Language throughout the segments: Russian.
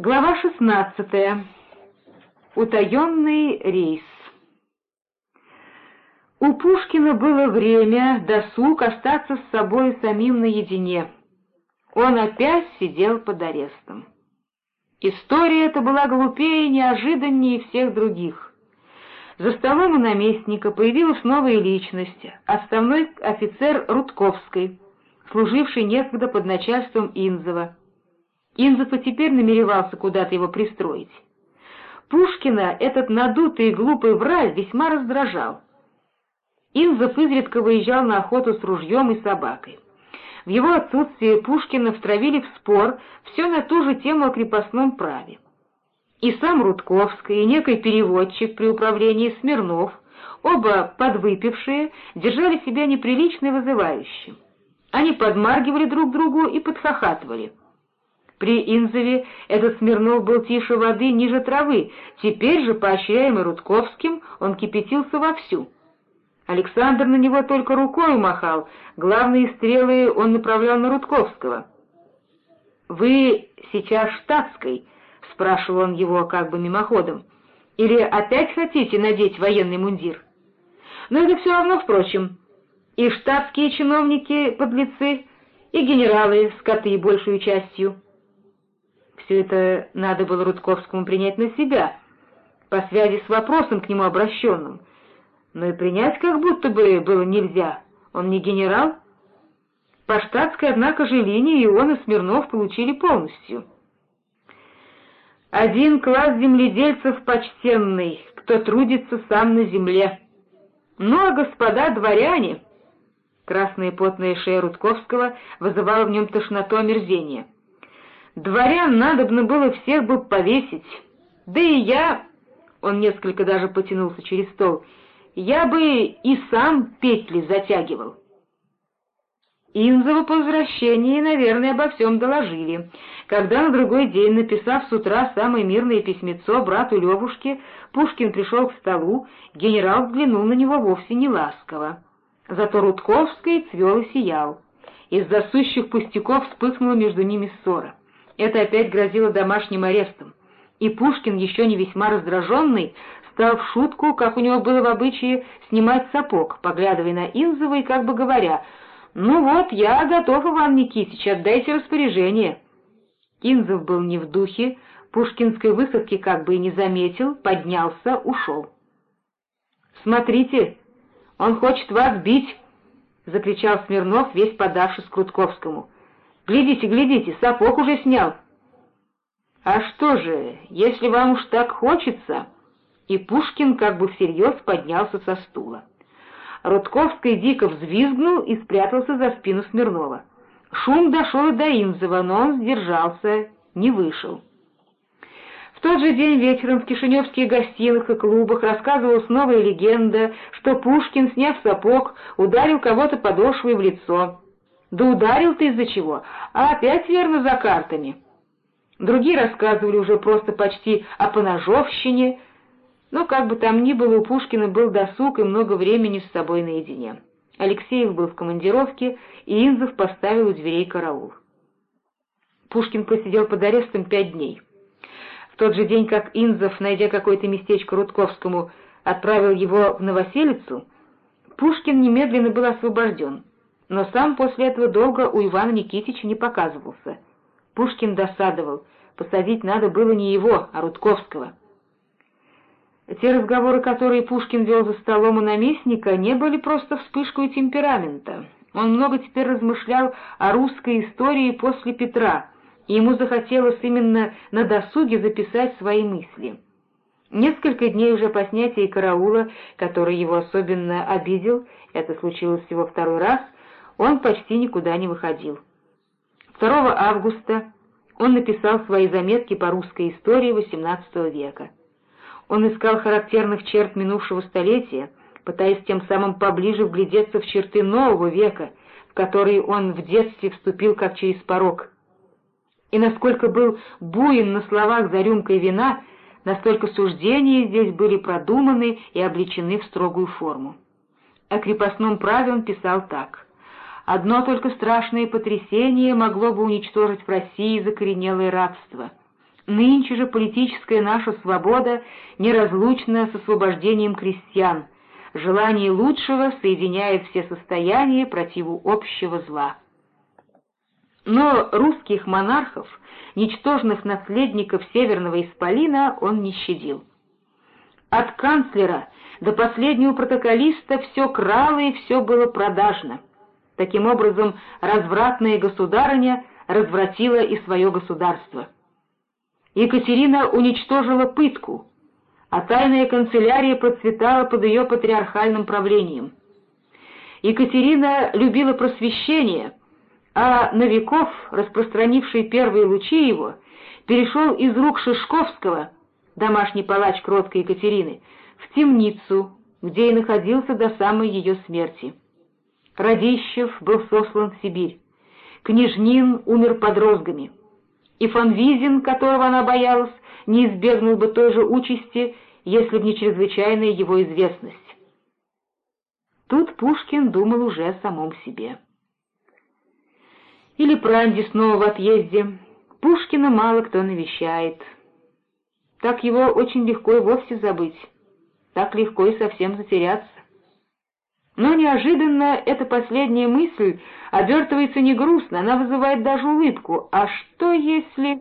Глава 16. Утаенный рейс. У Пушкина было время, досуг, остаться с собой самим наедине. Он опять сидел под арестом. История эта была глупее и неожиданнее всех других. За столом у наместника появилась новая личность, основной офицер Рудковской, служивший некогда под начальством Инзова. Инзов и теперь намеревался куда-то его пристроить. Пушкина этот надутый и глупый враль весьма раздражал. Инзов изредка выезжал на охоту с ружьем и собакой. В его отсутствие Пушкина втравили в спор все на ту же тему о крепостном праве. И сам Рудковский, и некий переводчик при управлении Смирнов, оба подвыпившие, держали себя неприлично и вызывающе. Они подмаргивали друг другу и подхахатывали. При Инзове этот Смирнов был тише воды, ниже травы, теперь же, поощряемый Рудковским, он кипятился вовсю. Александр на него только рукой махал, главные стрелы он направлял на Рудковского. «Вы сейчас штатской?» — спрашивал он его как бы мимоходом. «Или опять хотите надеть военный мундир?» «Но это все равно, впрочем. И штатские чиновники — подлецы, и генералы — скоты большую частью». Все это надо было Рудковскому принять на себя, по связи с вопросом к нему обращенным, но и принять как будто бы было нельзя, он не генерал. По штатской, однако же, линии и он, и Смирнов получили полностью. Один класс земледельцев почтенный, кто трудится сам на земле. Ну, а господа дворяне... Красная потная шея Рудковского вызывала в нем тошноту омерзения. Дворян надобно было всех бы повесить. Да и я... Он несколько даже потянулся через стол. Я бы и сам петли затягивал. Инзову по возвращении, наверное, обо всем доложили. Когда на другой день, написав с утра самое мирное письмецо брату Левушке, Пушкин пришел к столу, генерал взглянул на него вовсе не ласково. Зато Рудковский цвел и сиял. Из-за сущих пустяков вспыхнула между ними ссора. Это опять грозило домашним арестом. И Пушкин, еще не весьма раздраженный, стал в шутку, как у него было в обычае, снимать сапог, поглядывая на Инзова и как бы говоря, «Ну вот, я готов, Иван Никитич, отдайте распоряжение». Инзов был не в духе, пушкинской высадки как бы и не заметил, поднялся, ушел. «Смотрите, он хочет вас бить!» — закричал Смирнов, весь подавшись Крутковскому. Глядите, глядите, сапог уже снял. А что же, если вам уж так хочется... И Пушкин как бы всерьез поднялся со стула. Рудковский дико взвизгнул и спрятался за спину Смирнова. Шум дошел до Инзова, но он сдержался, не вышел. В тот же день вечером в кишиневских гостиных и клубах рассказывалась новая легенда, что Пушкин, сняв сапог, ударил кого-то подошвой в лицо. Да ударил ты из-за чего? А опять верно за картами. Другие рассказывали уже просто почти о поножовщине, но как бы там ни было, у Пушкина был досуг и много времени с собой наедине. Алексеев был в командировке, и Инзов поставил у дверей караул. Пушкин просидел под арестом пять дней. В тот же день, как Инзов, найдя какое-то местечко Рудковскому, отправил его в Новоселицу, Пушкин немедленно был освобожден но сам после этого долго у Ивана Никитича не показывался. Пушкин досадовал, посадить надо было не его, а Рудковского. Те разговоры, которые Пушкин вел за столом у наместника, не были просто вспышкой темперамента. Он много теперь размышлял о русской истории после Петра, и ему захотелось именно на досуге записать свои мысли. Несколько дней уже по снятии караула, который его особенно обидел, это случилось всего второй раз — он почти никуда не выходил. 2 августа он написал свои заметки по русской истории XVIII века. Он искал характерных черт минувшего столетия, пытаясь тем самым поближе вглядеться в черты нового века, в который он в детстве вступил как через порог. И насколько был буин на словах за рюмкой вина, настолько суждения здесь были продуманы и обличены в строгую форму. О крепостном праве он писал так — Одно только страшное потрясение могло бы уничтожить в России закоренелое рабство. Нынче же политическая наша свобода неразлучна с освобождением крестьян. Желание лучшего соединяет все состояния противу общего зла. Но русских монархов, ничтожных наследников Северного Исполина, он не щадил. От канцлера до последнего протоколиста все крало и все было продажно. Таким образом, развратная государыня развратила и свое государство. Екатерина уничтожила пытку, а тайная канцелярия процветала под ее патриархальным правлением. Екатерина любила просвещение, а Новиков, распространивший первые лучи его, перешел из рук Шишковского, домашний палач кроткой Екатерины, в темницу, где и находился до самой ее смерти. Радищев был сослан в Сибирь. Княжнин умер под розгами. И фон Визин, которого она боялась, не избегнул бы той же участи, если б не чрезвычайная его известность. Тут Пушкин думал уже о самом себе. Или Пранди снова в отъезде. Пушкина мало кто навещает. Так его очень легко и вовсе забыть так легко и совсем затеряться. Но неожиданно эта последняя мысль обертывается не грустно, она вызывает даже улыбку. А что если...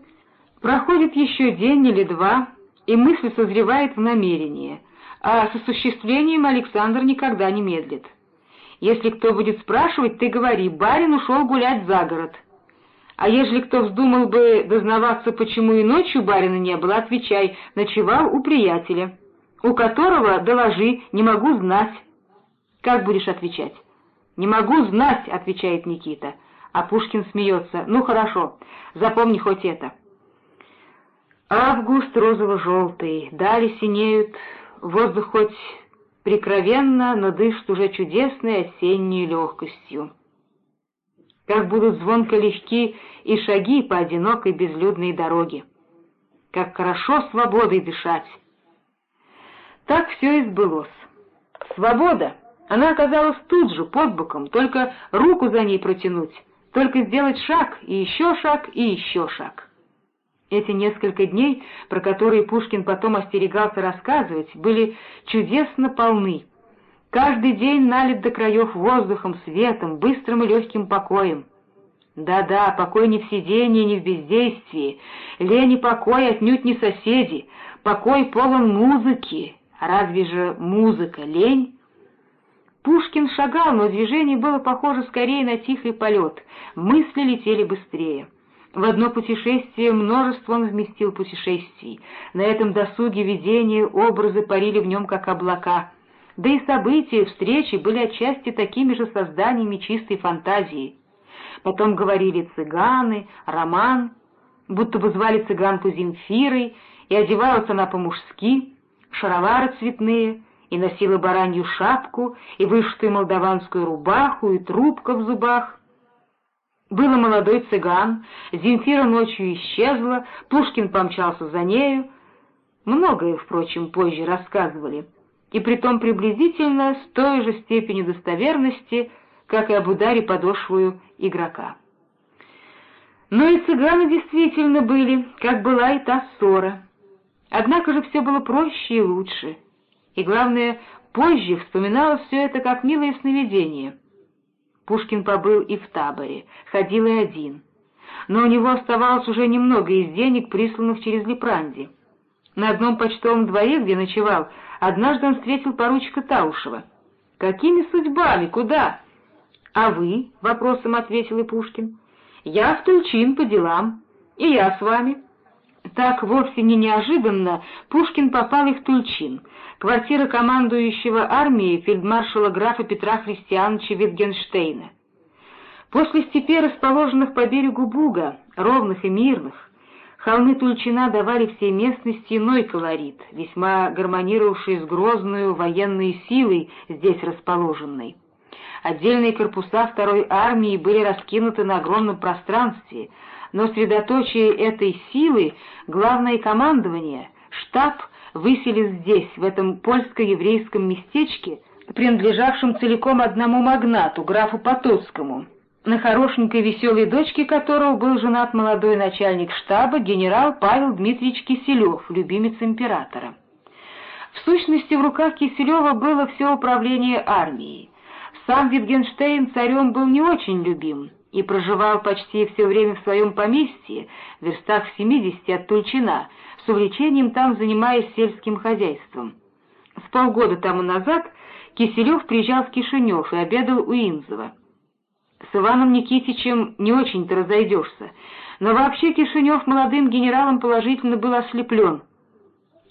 Проходит еще день или два, и мысль созревает в намерение, а с осуществлением Александр никогда не медлит. Если кто будет спрашивать, ты говори, барин ушел гулять за город. А ежели кто вздумал бы дознаваться, почему и ночью барина не было, отвечай, ночевал у приятеля у которого, доложи, не могу знать. Как будешь отвечать? «Не могу знать», — отвечает Никита. А Пушкин смеется. «Ну хорошо, запомни хоть это». Август розово-желтый, дали синеют, воздух хоть прикровенно, но дышит уже чудесной осенней легкостью. Как будут звонко легки и шаги по одинокой безлюдной дороге. Как хорошо свободой дышать! Так все и сбылось. Свобода, она оказалась тут же, под боком, только руку за ней протянуть, только сделать шаг, и еще шаг, и еще шаг. Эти несколько дней, про которые Пушкин потом остерегался рассказывать, были чудесно полны. Каждый день налит до краев воздухом, светом, быстрым и легким покоем. Да-да, покой не в сидении, не в бездействии, лень и покой отнюдь не соседи, покой полон музыки, Разве же музыка лень? Пушкин шагал, но движение было похоже скорее на тихий полет, мысли летели быстрее. В одно путешествие множество он вместил путешествий. На этом досуге видения образы парили в нем, как облака. Да и события, встречи были отчасти такими же созданиями чистой фантазии. Потом говорили цыганы, роман, будто бы звали цыганку Земфирой, и одевалась она по-мужски — шаровары цветные, и носила баранью шапку, и вышитую молдаванскую рубаху, и трубка в зубах. Был молодой цыган, Земфира ночью исчезла, Пушкин помчался за нею. Многое, впрочем, позже рассказывали, и притом приблизительно с той же степенью достоверности, как и об ударе подошвую игрока. Но и цыганы действительно были, как была и та ссора — Однако же все было проще и лучше. И, главное, позже вспоминалось все это как милое сновидение. Пушкин побыл и в таборе, ходил и один. Но у него оставалось уже немного из денег, присланных через Лепранди. На одном почтовом дворе, где ночевал, однажды он встретил поручика Таушева. «Какими судьбами? Куда?» «А вы?» — вопросом ответил и Пушкин. «Я в Тульчин по делам. И я с вами». Так вовсе не неожиданно Пушкин попал и в Тульчин, квартира командующего армией фельдмаршала графа Петра Христиановича Витгенштейна. После степей, расположенных по берегу Буга, ровных и мирных, холмы Тульчина давали всей местности иной колорит, весьма гармонировавший с грозной военной силой здесь расположенной. Отдельные корпуса второй армии были раскинуты на огромном пространстве — но средоточие этой силы, главное командование, штаб выселили здесь, в этом польско-еврейском местечке, принадлежавшем целиком одному магнату, графу Потоцкому, на хорошенькой веселой дочке которого был женат молодой начальник штаба генерал Павел Дмитриевич Киселев, любимец императора. В сущности, в руках Киселева было все управление армией. Сам Витгенштейн царем был не очень любим и проживал почти все время в своем поместье, в верстах 70 от Тульчина, с увлечением там занимаясь сельским хозяйством. С полгода тому назад Киселев приезжал в Кишинев и обедал у Инзова. С Иваном Никитичем не очень-то разойдешься, но вообще Кишинев молодым генералом положительно был ослеплен.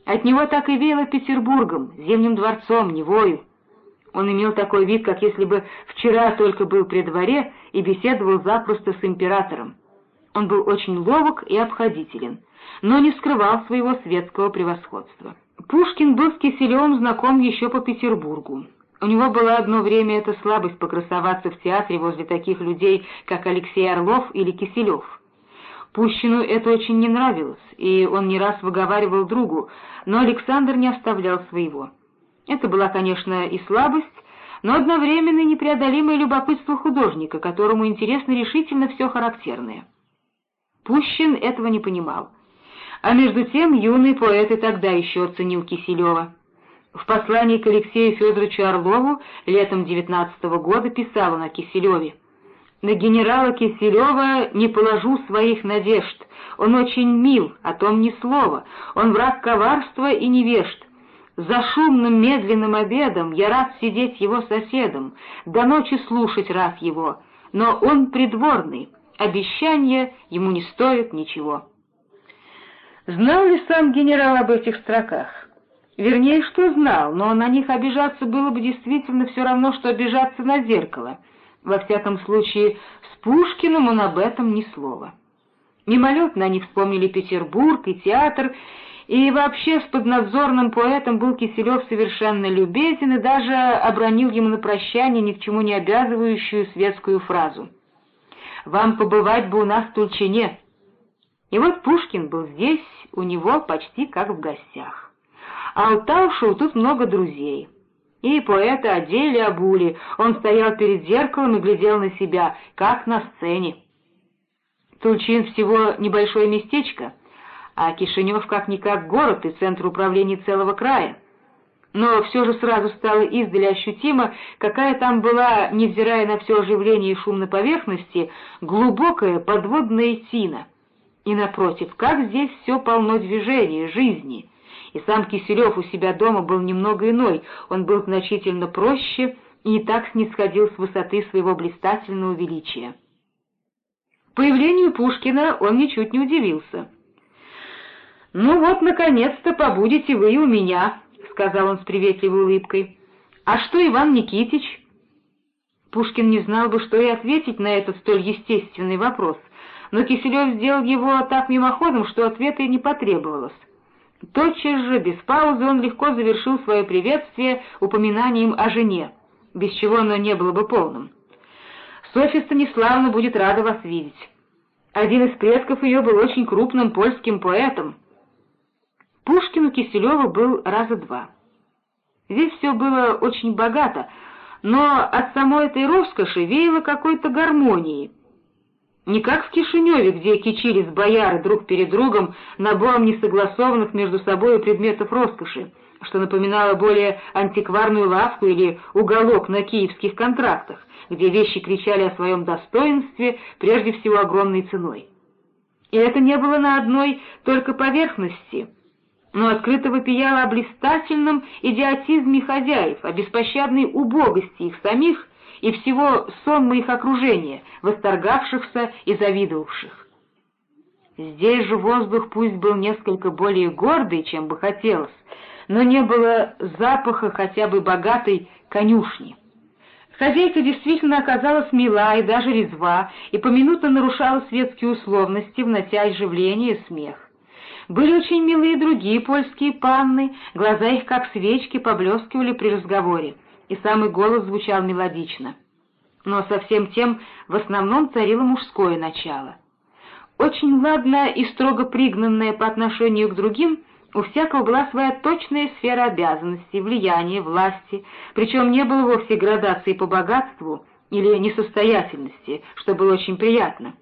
От него так и веяло Петербургом, Зимним дворцом, Невою. Он имел такой вид, как если бы вчера только был при дворе и беседовал запросто с императором. Он был очень ловок и обходителен, но не скрывал своего светского превосходства. Пушкин был с Киселевым знаком еще по Петербургу. У него была одно время эта слабость покрасоваться в театре возле таких людей, как Алексей Орлов или Киселев. Пущину это очень не нравилось, и он не раз выговаривал другу, но Александр не оставлял своего. Это была, конечно, и слабость, но одновременно непреодолимое любопытство художника, которому интересно решительно все характерное. Пущин этого не понимал. А между тем юный поэт и тогда еще оценил Киселева. В послании к Алексею Федоровичу Орлову летом 19 -го года писал он о Киселеве. «На генерала Киселева не положу своих надежд. Он очень мил, о том ни слова. Он враг коварства и невежд. За шумным медленным обедом я рад сидеть его соседом, до ночи слушать рад его, но он придворный, обещания ему не стоят ничего». Знал ли сам генерал об этих строках? Вернее, что знал, но на них обижаться было бы действительно все равно, что обижаться на зеркало. Во всяком случае, с Пушкиным он об этом ни слова. Мимолетно они вспомнили Петербург и театр, и вообще с поднадзорным поэтом был Киселев совершенно любезен и даже обронил ему на прощание ни к чему не обязывающую светскую фразу. «Вам побывать бы у нас в Тульчине». И вот Пушкин был здесь, у него почти как в гостях. А у Таушу тут много друзей. И поэта одели обули, он стоял перед зеркалом и глядел на себя, как на сцене. Тульчин всего небольшое местечко, а Кишинев как-никак город и центр управления целого края. Но все же сразу стало издали ощутимо, какая там была, невзирая на все оживление и шум на поверхности, глубокая подводная тина. И напротив, как здесь все полно движения, жизни — и сам Киселев у себя дома был немного иной, он был значительно проще и не так снисходил с высоты своего блистательного величия. Появлению Пушкина он ничуть не удивился. «Ну вот, наконец-то побудете вы у меня», — сказал он с приветливой улыбкой. «А что Иван Никитич?» Пушкин не знал бы, что и ответить на этот столь естественный вопрос, но Киселев сделал его так мимоходом, что ответа и не потребовалось. Тотчас же, без паузы, он легко завершил свое приветствие упоминанием о жене, без чего оно не было бы полным. «Софья Станиславна будет рада вас видеть. Один из предков ее был очень крупным польским поэтом». Пушкину Киселеву был раза два. Здесь все было очень богато, но от самой этой роскоши веяло какой-то гармонией, не как в Кишиневе, где кичились бояры друг перед другом набором несогласованных между собой предметов роскоши, что напоминало более антикварную лавку или уголок на киевских контрактах, где вещи кричали о своем достоинстве, прежде всего огромной ценой. И это не было на одной только поверхности, но открыто вопияло о блистательном идиотизме хозяев, о беспощадной убогости их самих и всего сонма их окружения, восторгавшихся и завидовавших. Здесь же воздух пусть был несколько более гордый, чем бы хотелось, но не было запаха хотя бы богатой конюшни. Хозяйка действительно оказалась мила и даже резва, и поминутно нарушала светские условности, внося оживление и смех. Были очень милые другие польские панны, глаза их, как свечки, поблескивали при разговоре и самый голос звучал мелодично. Но со всем тем в основном царило мужское начало. Очень ладно и строго пригнанная по отношению к другим, у всякого была своя точная сфера обязанностей, влияния, власти, причем не было вовсе градации по богатству, или несостоятельности, что было очень приятно.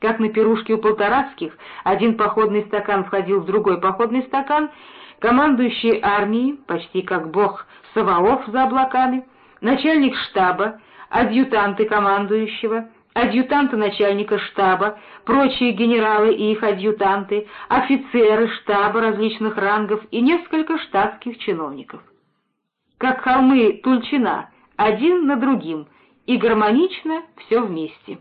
Как на пирушке у полторацких, один походный стакан входил в другой походный стакан, командующий армией, почти как бог Саваоф за облаками, начальник штаба, адъютанты командующего, адъютанты начальника штаба, прочие генералы и их адъютанты, офицеры штаба различных рангов и несколько штатских чиновников. Как холмы Тульчина, один на другим, и гармонично все вместе.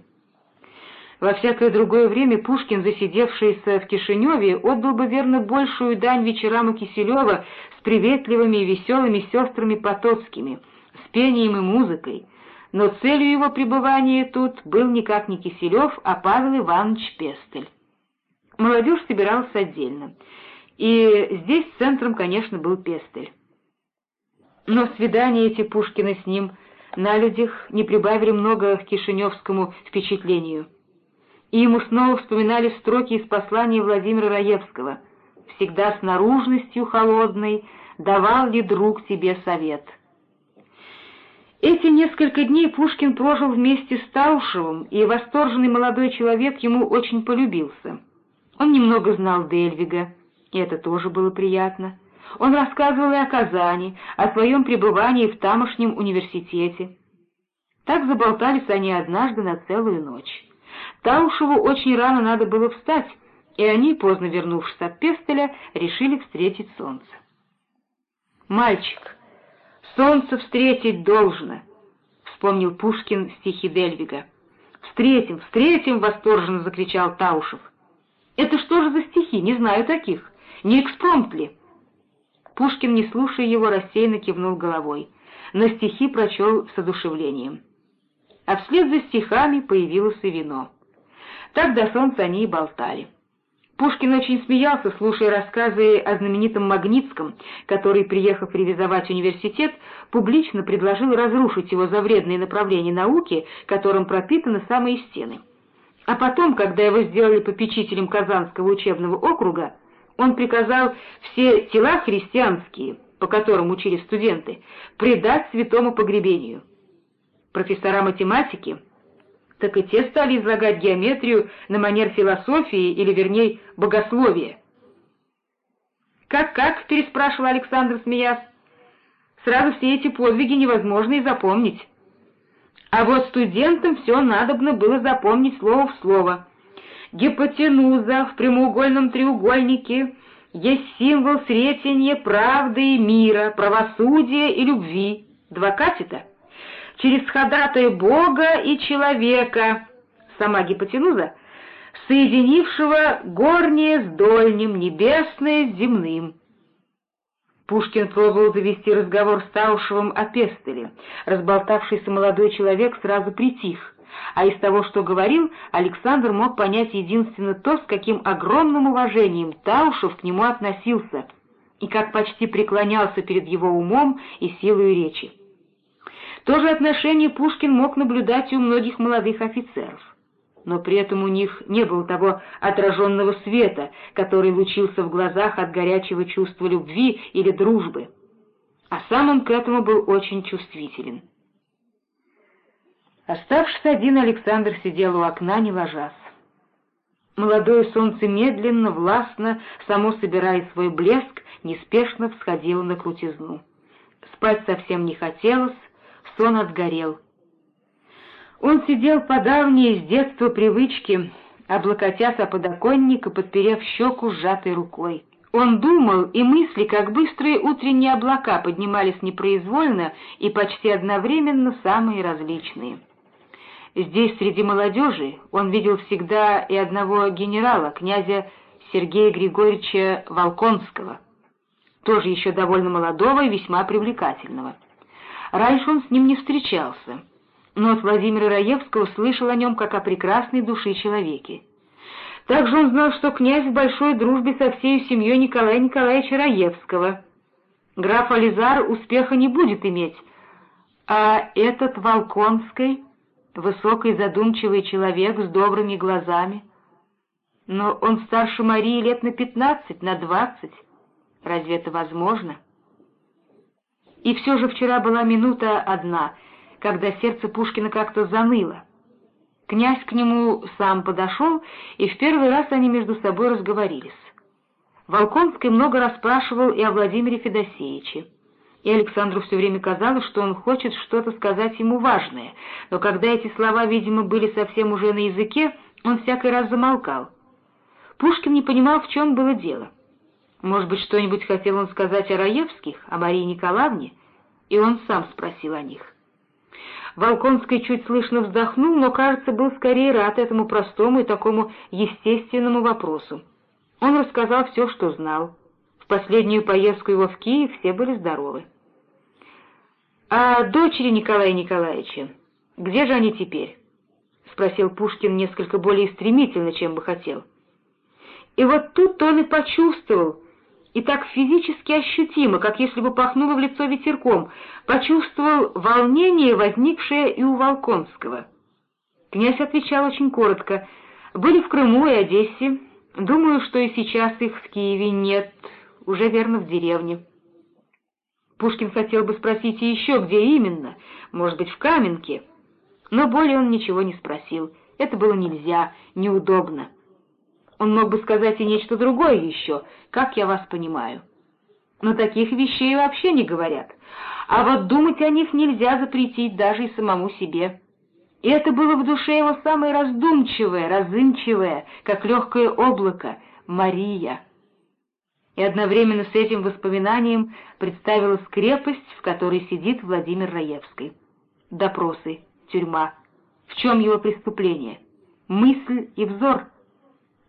Во всякое другое время Пушкин, засидевшийся в Кишиневе, отдал бы верно большую дань вечерам у Киселева с приветливыми и веселыми сестрами Потоцкими, с пением и музыкой, но целью его пребывания тут был никак не Киселев, а Павел Иванович Пестель. Молодежь собиралась отдельно, и здесь центром, конечно, был Пестель. Но свидания эти Пушкина с ним на людях не прибавили много к кишиневскому впечатлению — и ему снова вспоминали строки из послания Владимира Раевского «Всегда с наружностью холодной давал ли друг тебе совет?» Эти несколько дней Пушкин прожил вместе с Таушевым, и восторженный молодой человек ему очень полюбился. Он немного знал Дельвига, и это тоже было приятно. Он рассказывал и о Казани, о своем пребывании в тамошнем университете. Так заболтались они однажды на целую ночь. Таушеву очень рано надо было встать, и они, поздно вернувшись от Пестеля, решили встретить солнце. «Мальчик, солнце встретить должно», — вспомнил Пушкин стихи Дельвига. «Встретим, встретим!» — восторженно закричал Таушев. «Это что же за стихи? Не знаю таких. Не экспромт ли?» Пушкин, не слушая его, рассеянно кивнул головой. На стихи прочел с одушевлением. А вслед за стихами появилось и вино. Так до солнца они и болтали. Пушкин очень смеялся, слушая рассказы о знаменитом Магнитском, который, приехав ревизовать университет, публично предложил разрушить его за вредные направления науки, которым пропитаны самые стены. А потом, когда его сделали попечителем Казанского учебного округа, он приказал все тела христианские, по которым учили студенты, предать святому погребению. Профессора математики — так и те стали излагать геометрию на манер философии, или, вернее, богословия. «Как-как?» — переспрашивал Александр, смеясь. «Сразу все эти подвиги невозможно и запомнить». А вот студентам все надобно было запомнить слово в слово. Гипотенуза в прямоугольном треугольнике есть символ сретения правды и мира, правосудия и любви. Два катета — через ходатая Бога и человека, сама гипотенуза, соединившего горнее с дольним, небесное с земным. Пушкин пробовал завести разговор с Таушевым о Пестеле. Разболтавшийся молодой человек сразу притих, а из того, что говорил, Александр мог понять единственно то, с каким огромным уважением Таушев к нему относился и как почти преклонялся перед его умом и силой речи. То же отношение Пушкин мог наблюдать у многих молодых офицеров. Но при этом у них не было того отраженного света, который лучился в глазах от горячего чувства любви или дружбы. А сам он к этому был очень чувствителен. Оставшись один, Александр сидел у окна, не ложась. Молодое солнце медленно, властно, само собирая свой блеск, неспешно всходило на крутизну. Спать совсем не хотелось, сон отгорел. Он сидел по давней с детства привычке, облокотясь о подоконник и подперев щеку сжатой рукой. Он думал, и мысли, как быстрые утренние облака, поднимались непроизвольно и почти одновременно самые различные. Здесь, среди молодежи, он видел всегда и одного генерала, князя Сергея Григорьевича Волконского, тоже еще довольно молодого и весьма привлекательного. Раньше он с ним не встречался, но от Владимира Раевского слышал о нем как о прекрасной души человеке. Также он знал, что князь в большой дружбе со всей семьей Николая Николаевича Раевского. Граф Ализар успеха не будет иметь, а этот Волконский, высокий задумчивый человек с добрыми глазами, но он старше Марии лет на пятнадцать, на двадцать. Разве это возможно?» И все же вчера была минута одна, когда сердце Пушкина как-то заныло. Князь к нему сам подошел, и в первый раз они между собой разговорились. Волконский много расспрашивал и о Владимире Федосеевиче. И Александру все время казалось, что он хочет что-то сказать ему важное, но когда эти слова, видимо, были совсем уже на языке, он всякий раз замолкал. Пушкин не понимал, в чем было дело. Может быть, что-нибудь хотел он сказать о Раевских, о Марии Николаевне, и он сам спросил о них. Волконский чуть слышно вздохнул, но, кажется, был скорее рад этому простому и такому естественному вопросу. Он рассказал все, что знал. В последнюю поездку его в Киев все были здоровы. «А дочери Николая Николаевича, где же они теперь?» — спросил Пушкин несколько более стремительно, чем бы хотел. И вот тут он и почувствовал, и так физически ощутимо, как если бы пахнуло в лицо ветерком, почувствовал волнение, возникшее и у Волконского. Князь отвечал очень коротко. «Были в Крыму и Одессе. Думаю, что и сейчас их в Киеве нет, уже верно в деревне». Пушкин хотел бы спросить еще, где именно, может быть, в Каменке, но более он ничего не спросил. Это было нельзя, неудобно. Он мог бы сказать и нечто другое еще, как я вас понимаю. Но таких вещей вообще не говорят. А вот думать о них нельзя запретить даже и самому себе. И это было в душе его самое раздумчивое, разымчивое, как легкое облако, Мария. И одновременно с этим воспоминанием представилась крепость, в которой сидит Владимир Раевский. Допросы, тюрьма. В чем его преступление? Мысль и взор —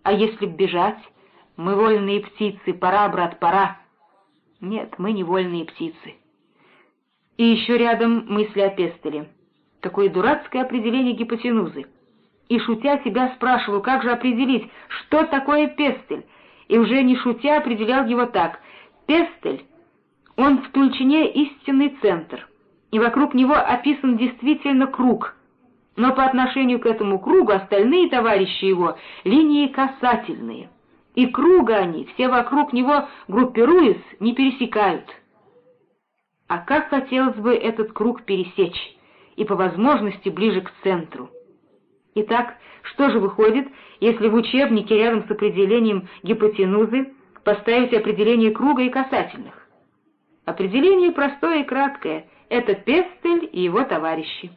а если б бежать? Мы вольные птицы, пора, брат, пора. Нет, мы не вольные птицы. И еще рядом мысли о пестеле. Какое дурацкое определение гипотенузы. И шутя себя спрашивал, как же определить, что такое пестель, и уже не шутя определял его так. Пестель, он в Тульчине истинный центр, и вокруг него описан действительно круг — но по отношению к этому кругу остальные товарищи его — линии касательные, и круга они, все вокруг него группируясь, не пересекают. А как хотелось бы этот круг пересечь, и по возможности ближе к центру. Итак, что же выходит, если в учебнике рядом с определением гипотенузы поставить определение круга и касательных? Определение простое и краткое — это Пестель и его товарищи.